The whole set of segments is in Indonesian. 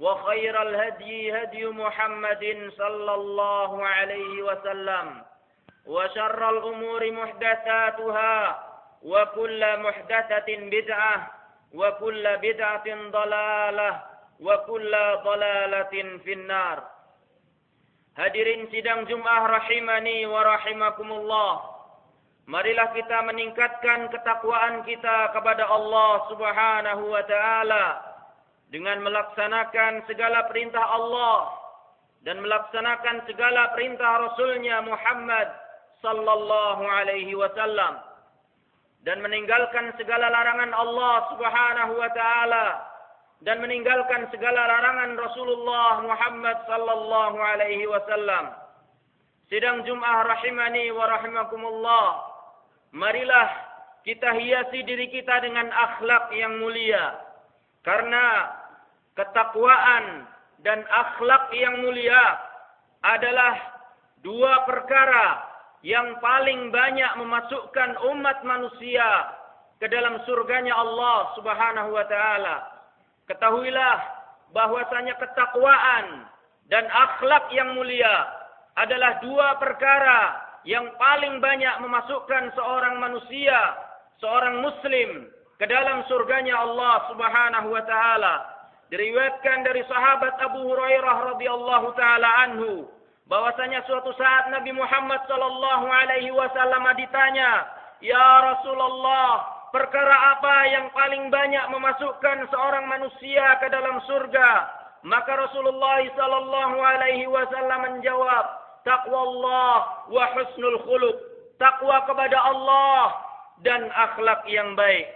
وخير الهدي هدي محمد صلى الله عليه وسلم وشر الأمور محدثاتها وكل محدثة بدعة وكل بدعة ضلالة وكل ضلالة في النار Hadirin sidang Jum'ah rahimani wa rahimakumullah. Marilah kita meningkatkan ketakwaan kita kepada Allah Subhanahu wa taala dengan melaksanakan segala perintah Allah dan melaksanakan segala perintah Rasulnya Muhammad sallallahu alaihi wasallam dan meninggalkan segala larangan Allah Subhanahu wa taala dan meninggalkan segala larangan Rasulullah Muhammad sallallahu alaihi wasallam. Sidang Jum'ah rahimani wa rahimakumullah. Marilah kita hiasi diri kita dengan akhlak yang mulia. Karena ketakwaan dan akhlak yang mulia adalah dua perkara yang paling banyak memasukkan umat manusia ke dalam surganya Allah Subhanahu wa taala. Ketahuilah bahwasanya ketakwaan dan akhlak yang mulia adalah dua perkara yang paling banyak memasukkan seorang manusia, seorang muslim ke dalam surganya Allah Subhanahu wa taala. Diriwayatkan dari sahabat Abu Hurairah radhiyallahu taala anhu bahwasanya suatu saat Nabi Muhammad sallallahu alaihi wasallam ditanya, "Ya Rasulullah, perkara apa yang paling banyak memasukkan seorang manusia ke dalam surga?" Maka Rasulullah sallallahu alaihi wasallam menjawab, "Taqwa Allah wa husnul khuluq." Takwa kepada Allah dan akhlak yang baik.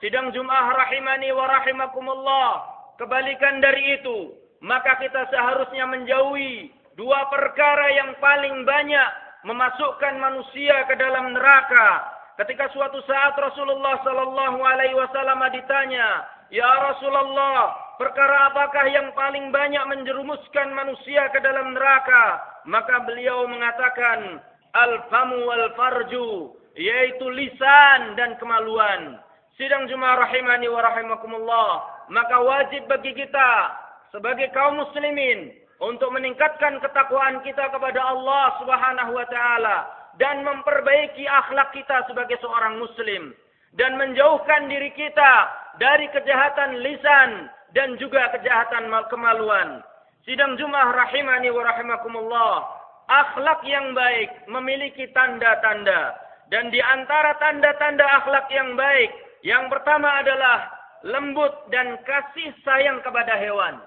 Sidang Jum'ah rahimani wa rahimakumullah. Kebalikan dari itu, maka kita seharusnya menjauhi dua perkara yang paling banyak memasukkan manusia ke dalam neraka. Ketika suatu saat Rasulullah sallallahu alaihi wasallam ditanya, "Ya Rasulullah, perkara apakah yang paling banyak menjerumuskan manusia ke dalam neraka?" Maka beliau mengatakan, "Al-famu wal farju." yaitu lisan dan kemaluan. Sidang Jumat rahimani wa rahimakumullah, maka wajib bagi kita sebagai kaum muslimin untuk meningkatkan ketakwaan kita kepada Allah Subhanahu wa taala dan memperbaiki akhlak kita sebagai seorang muslim dan menjauhkan diri kita dari kejahatan lisan dan juga kejahatan kemaluan. Sidang Jumat rahimani wa rahimakumullah, akhlak yang baik memiliki tanda-tanda dan di antara tanda-tanda akhlak yang baik, yang pertama adalah lembut dan kasih sayang kepada hewan.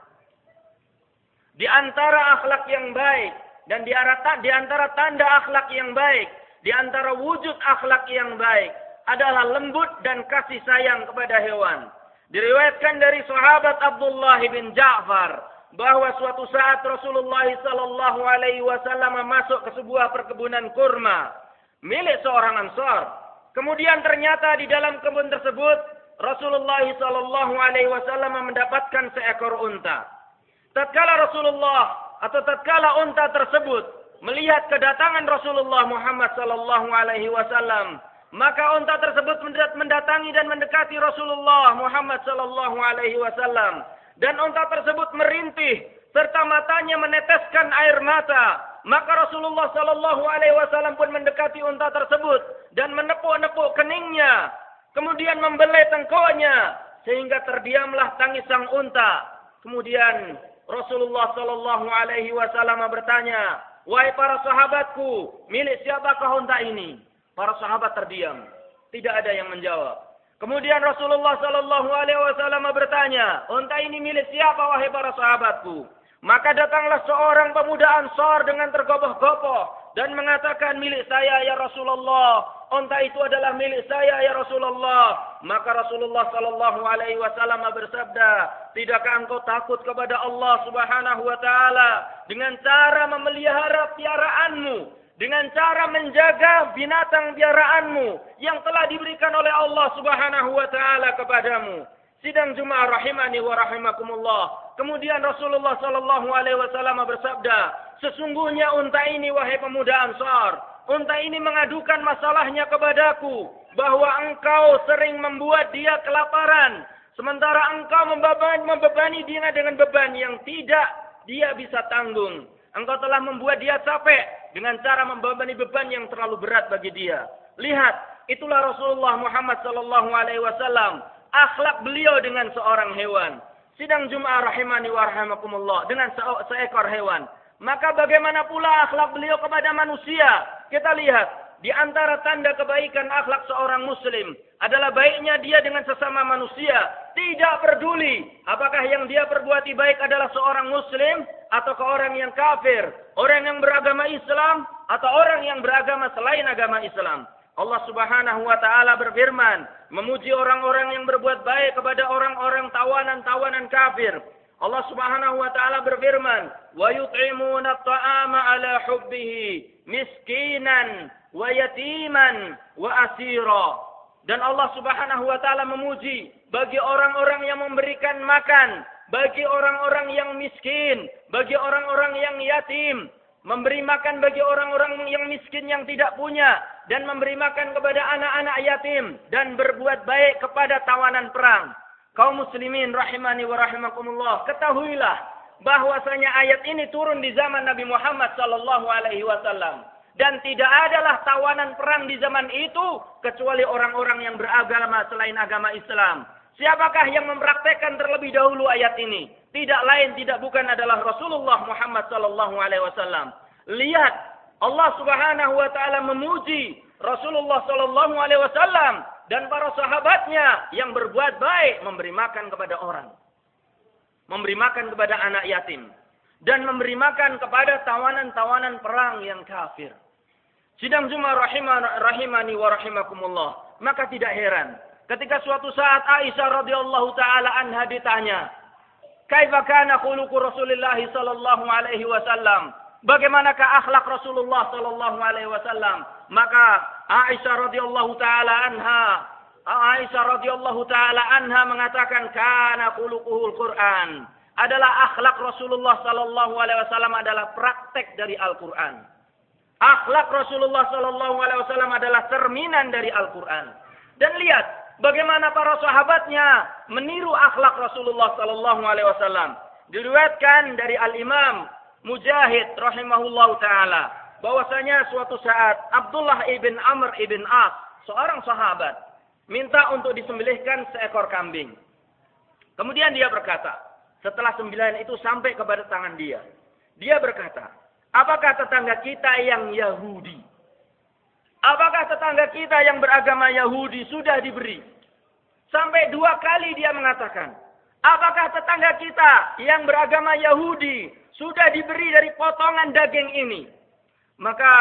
Di antara akhlak yang baik dan di antara tanda akhlak yang baik, di antara wujud akhlak yang baik adalah lembut dan kasih sayang kepada hewan. Diriwayatkan dari sahabat Abdullah bin Ja'far bahwa suatu saat Rasulullah sallallahu alaihi wasallam masuk ke sebuah perkebunan kurma milik seorang Ansar. Kemudian ternyata di dalam kebun tersebut Rasulullah Shallallahu Alaihi Wasallam mendapatkan seekor unta. Tatkala Rasulullah atau tatkala unta tersebut melihat kedatangan Rasulullah Muhammad sallallahu alaihi wasallam, maka unta tersebut mendatangi dan mendekati Rasulullah Muhammad sallallahu alaihi wasallam dan unta tersebut merintih serta matanya meneteskan air mata. Maka Rasulullah sallallahu alaihi wasallam pun mendekati unta tersebut dan menepuk-nepuk keningnya, kemudian membelai tengkoknya sehingga terdiamlah tangis sang unta. Kemudian Rasulullah sallallahu alaihi wasallam bertanya, Wahai para sahabatku, milik siapakah unta ini? Para sahabat terdiam. Tidak ada yang menjawab. Kemudian Rasulullah Sallallahu Alaihi Wasallam bertanya, unta ini milik siapa wahai para sahabatku? Maka datanglah seorang pemuda Ansar dengan tergopoh-gopoh dan mengatakan milik saya ya Rasulullah. Unta itu adalah milik saya ya Rasulullah. Maka Rasulullah sallallahu alaihi wasallam bersabda, "Tidakkah engkau takut kepada Allah Subhanahu wa taala dengan cara memelihara piaraanmu, dengan cara menjaga binatang piaraanmu yang telah diberikan oleh Allah Subhanahu wa taala kepadamu?" Sidang Jumat rahimani wa rahimakumullah. Kemudian Rasulullah sallallahu alaihi wasallam bersabda, "Sesungguhnya unta ini wahai pemuda Ansar, unta ini mengadukan masalahnya kepadaku bahwa engkau sering membuat dia kelaparan, sementara engkau membebani, dia dengan beban yang tidak dia bisa tanggung. Engkau telah membuat dia capek dengan cara membebani beban yang terlalu berat bagi dia. Lihat, itulah Rasulullah Muhammad sallallahu alaihi wasallam akhlak beliau dengan seorang hewan. Sidang Jum'ah rahimani wa rahimakumullah dengan se seekor hewan. Maka bagaimana pula akhlak beliau kepada manusia? Kita lihat di antara tanda kebaikan akhlak seorang muslim adalah baiknya dia dengan sesama manusia. Tidak peduli apakah yang dia perbuati baik adalah seorang muslim atau ke orang yang kafir, orang yang beragama Islam atau orang yang beragama selain agama Islam. Allah Subhanahu wa taala berfirman, memuji orang-orang yang berbuat baik kepada orang-orang tawanan-tawanan kafir. Allah Subhanahu wa taala berfirman, "Wa yut'imuna at-ta'ama 'ala hubbihi miskinan wa yatiman wa asira." Dan Allah Subhanahu wa taala memuji bagi orang-orang yang memberikan makan, bagi orang-orang yang miskin, bagi orang-orang yang yatim, memberi makan bagi orang-orang yang miskin yang tidak punya dan memberi makan kepada anak-anak yatim dan berbuat baik kepada tawanan perang. Kaum muslimin rahimani wa rahimakumullah, ketahuilah bahwasanya ayat ini turun di zaman Nabi Muhammad sallallahu alaihi wasallam dan tidak adalah tawanan perang di zaman itu kecuali orang-orang yang beragama selain agama Islam. Siapakah yang mempraktekkan terlebih dahulu ayat ini? Tidak lain tidak bukan adalah Rasulullah Muhammad sallallahu alaihi wasallam. Lihat Allah Subhanahu wa taala memuji Rasulullah sallallahu alaihi wasallam dan para sahabatnya yang berbuat baik memberi makan kepada orang. Memberi makan kepada anak yatim dan memberi makan kepada tawanan-tawanan perang yang kafir. Sidang Jumat rahimani wa rahimakumullah. Maka tidak heran Ketika suatu saat Aisyah radhiyallahu taala anha ditanya, "Kaifa kana khuluqu Rasulillah sallallahu alaihi wasallam?" Bagaimanakah akhlak Rasulullah sallallahu alaihi wasallam? Maka Aisyah radhiyallahu taala anha Aisyah radhiyallahu taala anha mengatakan kana khuluquhul Quran. Adalah akhlak Rasulullah sallallahu alaihi wasallam adalah praktek dari Al-Qur'an. Akhlak Rasulullah sallallahu alaihi wasallam adalah cerminan dari Al-Qur'an. Dan lihat bagaimana para sahabatnya meniru akhlak Rasulullah sallallahu alaihi wasallam. Diriwayatkan dari Al-Imam Mujahid rahimahullah taala bahwasanya suatu saat Abdullah ibn Amr ibn As, seorang sahabat, minta untuk disembelihkan seekor kambing. Kemudian dia berkata, setelah sembilan itu sampai kepada tangan dia, dia berkata, apakah tetangga kita yang Yahudi Apakah tetangga kita yang beragama Yahudi sudah diberi? Sampai dua kali dia mengatakan, apakah tetangga kita yang beragama Yahudi sudah diberi dari potongan daging ini? Maka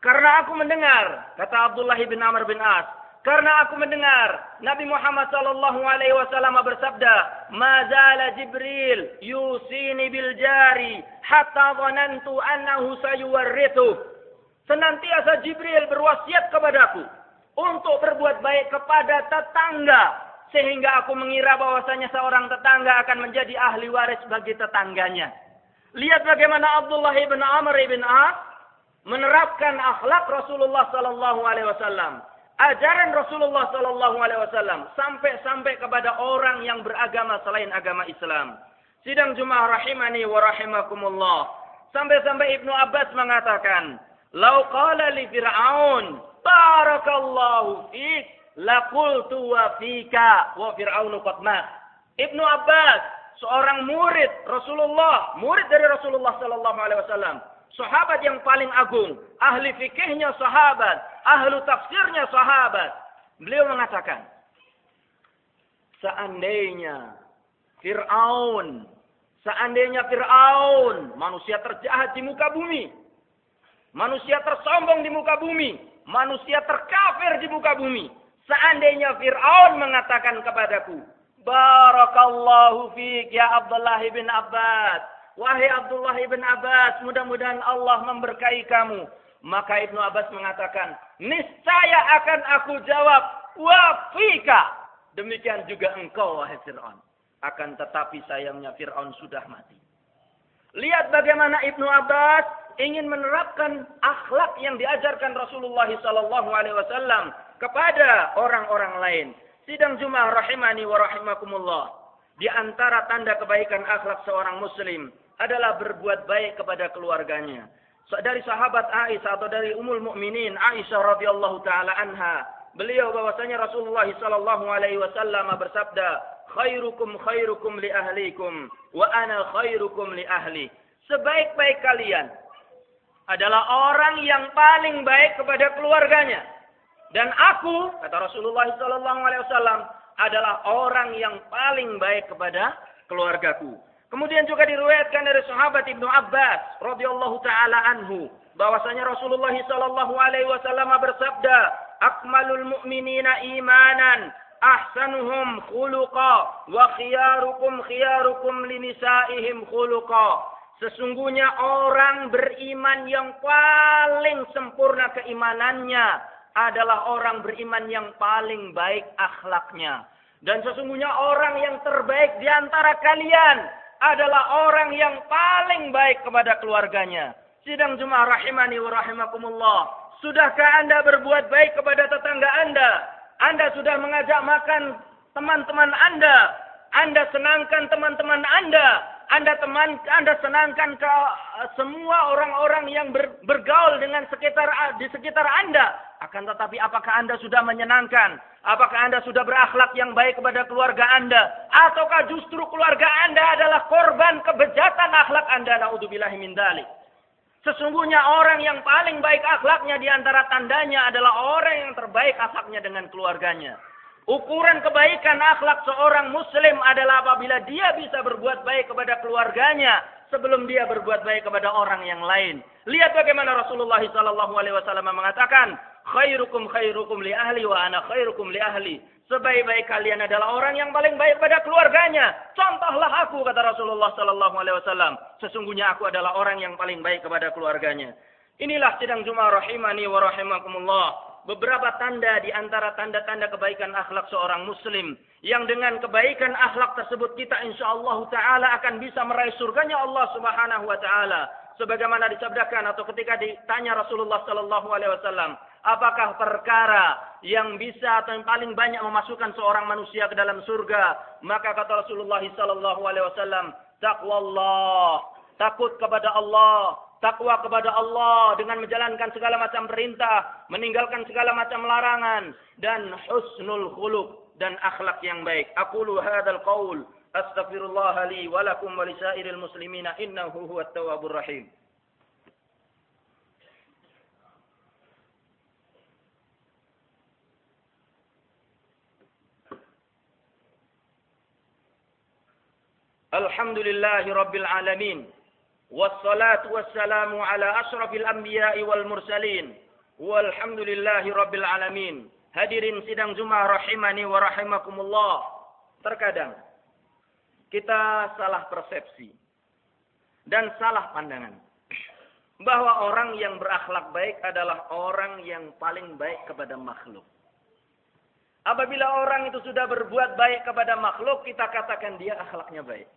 karena aku mendengar, kata Abdullah bin Amr bin As, karena aku mendengar Nabi Muhammad sallallahu alaihi wasallam bersabda, "Mazala Jibril yusini bil jari hatta dhanantu annahu sayuwarrithu." Senantiasa Jibril berwasiat kepadaku untuk berbuat baik kepada tetangga sehingga aku mengira bahwasanya seorang tetangga akan menjadi ahli waris bagi tetangganya. Lihat bagaimana Abdullah ibn Amr ibn As menerapkan akhlak Rasulullah sallallahu alaihi wasallam. Ajaran Rasulullah sallallahu alaihi wasallam sampai-sampai kepada orang yang beragama selain agama Islam. Sidang Jumat rahimani wa rahimakumullah. Sampai-sampai Ibnu Abbas mengatakan, "Lau qala li Fir'aun, barakallahu fik, laqultu wa fika wa Fir'aunu qad Ibnu Abbas, seorang murid Rasulullah, murid dari Rasulullah sallallahu alaihi wasallam, sahabat yang paling agung, ahli fikihnya sahabat, ahlu tafsirnya sahabat. Beliau mengatakan, seandainya Fir'aun, seandainya Fir'aun, manusia terjahat di muka bumi, manusia tersombong di muka bumi, manusia terkafir di muka bumi, seandainya Fir'aun mengatakan kepadaku, Barakallahu fiik ya Abdullah bin Abbas. Wahai Abdullah ibn Abbas, mudah-mudahan Allah memberkahi kamu. Maka Ibnu Abbas mengatakan, niscaya akan aku jawab, wafika. Demikian juga engkau, wahai Fir'aun. Akan tetapi sayangnya Fir'aun sudah mati. Lihat bagaimana Ibnu Abbas ingin menerapkan akhlak yang diajarkan Rasulullah Wasallam kepada orang-orang lain. Sidang Jumat rahimani wa rahimakumullah. Di antara tanda kebaikan akhlak seorang muslim adalah berbuat baik kepada keluarganya. Dari sahabat Aisyah atau dari Ummul Mukminin Aisyah radhiyallahu taala anha, beliau bahwasanya Rasulullah sallallahu alaihi wasallam bersabda, "Khairukum khairukum li ahlikum wa ana khairukum li ahli." Sebaik-baik kalian adalah orang yang paling baik kepada keluarganya. Dan aku, kata Rasulullah wasallam, adalah orang yang paling baik kepada keluargaku. Kemudian juga diriwayatkan dari sahabat Ibnu Abbas radhiyallahu taala anhu bahwasanya Rasulullah sallallahu alaihi wasallam bersabda, "Akmalul mu'minina imanan ahsanuhum khuluqa wa khiyarukum khiyarukum linisaihim khuluqa." Sesungguhnya orang beriman yang paling sempurna keimanannya adalah orang beriman yang paling baik akhlaknya. Dan sesungguhnya orang yang terbaik di antara kalian adalah orang yang paling baik kepada keluarganya. Sidang Jumat rahimani wa rahimakumullah. Sudahkah Anda berbuat baik kepada tetangga Anda? Anda sudah mengajak makan teman-teman Anda. Anda senangkan teman-teman Anda. Anda teman, Anda senangkan ke semua orang-orang yang ber, bergaul dengan sekitar di sekitar Anda. Akan tetapi apakah Anda sudah menyenangkan Apakah Anda sudah berakhlak yang baik kepada keluarga Anda? Ataukah justru keluarga Anda adalah korban kebejatan akhlak Anda? Na'udzubillahi min dalik. Sesungguhnya orang yang paling baik akhlaknya di antara tandanya adalah orang yang terbaik akhlaknya dengan keluarganya. Ukuran kebaikan akhlak seorang muslim adalah apabila dia bisa berbuat baik kepada keluarganya sebelum dia berbuat baik kepada orang yang lain. Lihat bagaimana Rasulullah SAW mengatakan, khairukum khairukum li ahli wa ana khairukum li ahli. Sebaik-baik kalian adalah orang yang paling baik pada keluarganya. Contohlah aku kata Rasulullah sallallahu alaihi wasallam. Sesungguhnya aku adalah orang yang paling baik kepada keluarganya. Inilah sidang Jumat rahimani wa rahimakumullah. Beberapa tanda di antara tanda-tanda kebaikan akhlak seorang muslim yang dengan kebaikan akhlak tersebut kita insyaallah taala akan bisa meraih surganya Allah Subhanahu wa taala. Sebagaimana disabdakan atau ketika ditanya Rasulullah sallallahu alaihi wasallam Apakah perkara yang bisa atau yang paling banyak memasukkan seorang manusia ke dalam surga? Maka kata Rasulullah sallallahu alaihi wasallam, taqwallah, takut kepada Allah, takwa kepada Allah dengan menjalankan segala macam perintah, meninggalkan segala macam larangan dan husnul khuluq dan akhlak yang baik. Aku lu hadal qaul astaghfirullah li wa lakum wa lisairil muslimina innahu huwat tawwabur rahim. Alhamdulillahi rabbil alamin. والصلاة والسلام على أشرف الأنبياء والمرسلين والحمد لله رب العالمين Hadirin sidang Jumat rahimani wa rahimakumullah. Terkadang kita salah persepsi dan salah pandangan bahwa orang yang berakhlak baik adalah orang yang paling baik kepada makhluk. Apabila orang itu sudah berbuat baik kepada makhluk, kita katakan dia akhlaknya baik.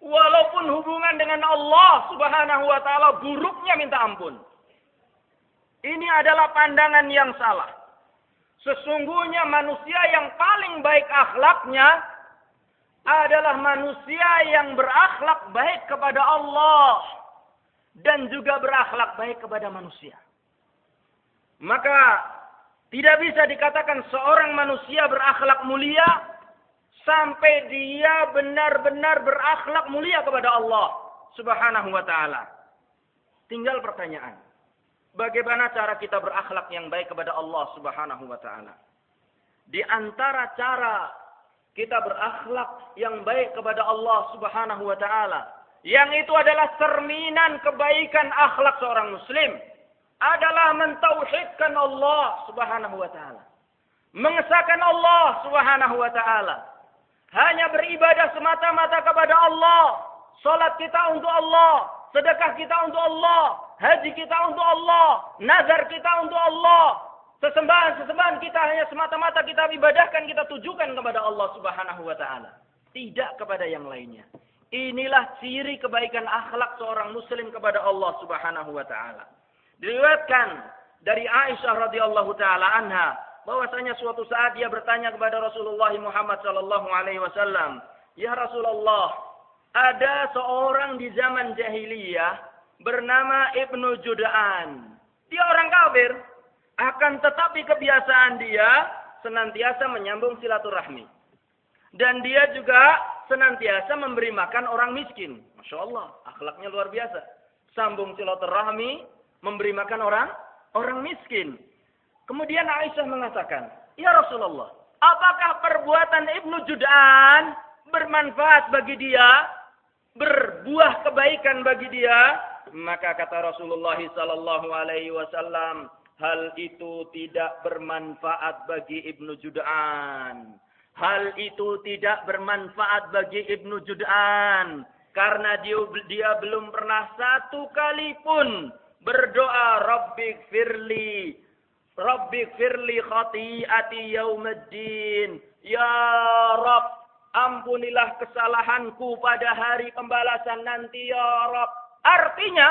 Walaupun hubungan dengan Allah subhanahu wa ta'ala buruknya minta ampun. Ini adalah pandangan yang salah. Sesungguhnya manusia yang paling baik akhlaknya adalah manusia yang berakhlak baik kepada Allah dan juga berakhlak baik kepada manusia. Maka tidak bisa dikatakan seorang manusia berakhlak mulia sampai dia benar-benar berakhlak mulia kepada Allah Subhanahu wa taala. Tinggal pertanyaan. Bagaimana cara kita berakhlak yang baik kepada Allah Subhanahu wa taala? Di antara cara kita berakhlak yang baik kepada Allah Subhanahu wa taala, yang itu adalah cerminan kebaikan akhlak seorang muslim, adalah mentauhidkan Allah Subhanahu wa taala. Mengesahkan Allah Subhanahu wa taala. Hanya beribadah semata-mata kepada Allah. Salat kita untuk Allah, sedekah kita untuk Allah, haji kita untuk Allah, nazar kita untuk Allah. Sesembahan-sesembahan kita hanya semata-mata kita ibadahkan, kita tujukan kepada Allah Subhanahu wa taala, tidak kepada yang lainnya. Inilah ciri kebaikan akhlak seorang muslim kepada Allah Subhanahu wa taala. Diriwayatkan dari Aisyah radhiyallahu taala anha bahwasanya suatu saat dia bertanya kepada Rasulullah Muhammad sallallahu alaihi wasallam, "Ya Rasulullah, ada seorang di zaman jahiliyah bernama Ibnu Judaan. Dia orang kafir, akan tetapi kebiasaan dia senantiasa menyambung silaturahmi. Dan dia juga senantiasa memberi makan orang miskin. Masya Allah, akhlaknya luar biasa. Sambung silaturahmi, memberi makan orang orang miskin. Kemudian Aisyah mengatakan, Ya Rasulullah, apakah perbuatan Ibnu Jud'an bermanfaat bagi dia? Berbuah kebaikan bagi dia? Maka kata Rasulullah sallallahu hal itu tidak bermanfaat bagi Ibnu Jud'an. Hal itu tidak bermanfaat bagi Ibnu Jud'an karena dia, dia belum pernah satu kali pun berdoa Rabbik firli Rabbik firli khati'ati yaumiddin Ya Rabb ampunilah kesalahanku pada hari pembalasan nanti ya Rabb Artinya,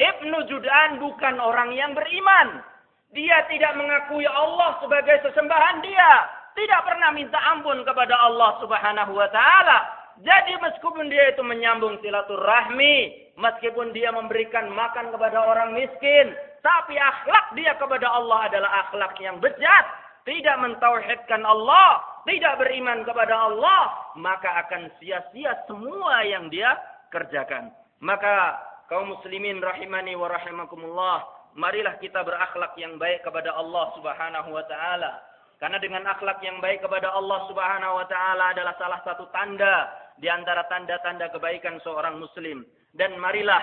Ibnu Judan bukan orang yang beriman. Dia tidak mengakui Allah sebagai sesembahan dia. Tidak pernah minta ampun kepada Allah subhanahu wa ta'ala. Jadi meskipun dia itu menyambung silaturahmi, meskipun dia memberikan makan kepada orang miskin, tapi akhlak dia kepada Allah adalah akhlak yang bejat, tidak mentauhidkan Allah, tidak beriman kepada Allah, maka akan sia-sia semua yang dia kerjakan. Maka kaum muslimin rahimani wa rahimakumullah, marilah kita berakhlak yang baik kepada Allah Subhanahu wa taala. Karena dengan akhlak yang baik kepada Allah Subhanahu wa taala adalah salah satu tanda di antara tanda-tanda kebaikan seorang muslim. Dan marilah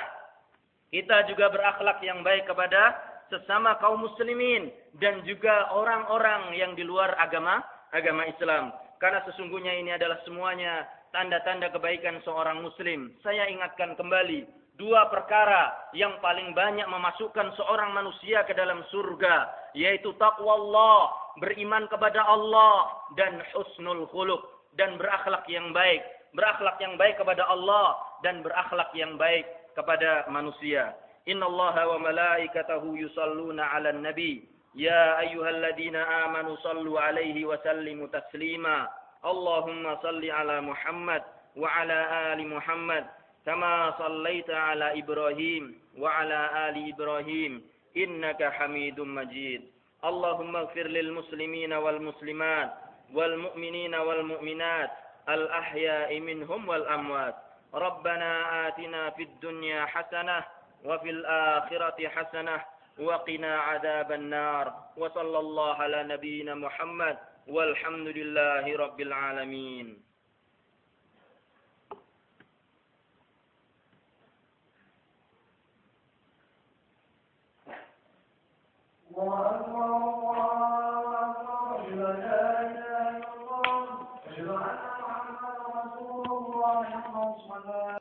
kita juga berakhlak yang baik kepada sesama kaum muslimin dan juga orang-orang yang di luar agama agama Islam. Karena sesungguhnya ini adalah semuanya tanda-tanda kebaikan seorang muslim. Saya ingatkan kembali dua perkara yang paling banyak memasukkan seorang manusia ke dalam surga yaitu takwa Allah, beriman kepada Allah dan husnul khuluq dan berakhlak yang baik, berakhlak yang baik kepada Allah dan berakhlak yang baik kepada manusia. Inna Allah wa malaikatahu yusalluna ala nabi. Ya ayyuhalladzina amanu sallu alaihi wa sallimu taslima. Allahumma salli ala Muhammad wa ala ali Muhammad. Kama sallaita ala Ibrahim wa ala ali Ibrahim. Innaka hamidun majid. Allahumma gfir lil muslimina wal muslimat. والمؤمنين والمؤمنات الأحياء منهم والأموات ربنا آتنا في الدنيا حسنة وفي الآخرة حسنة وقنا عذاب النار وصلى الله على نبينا محمد والحمد لله رب العالمين. Lord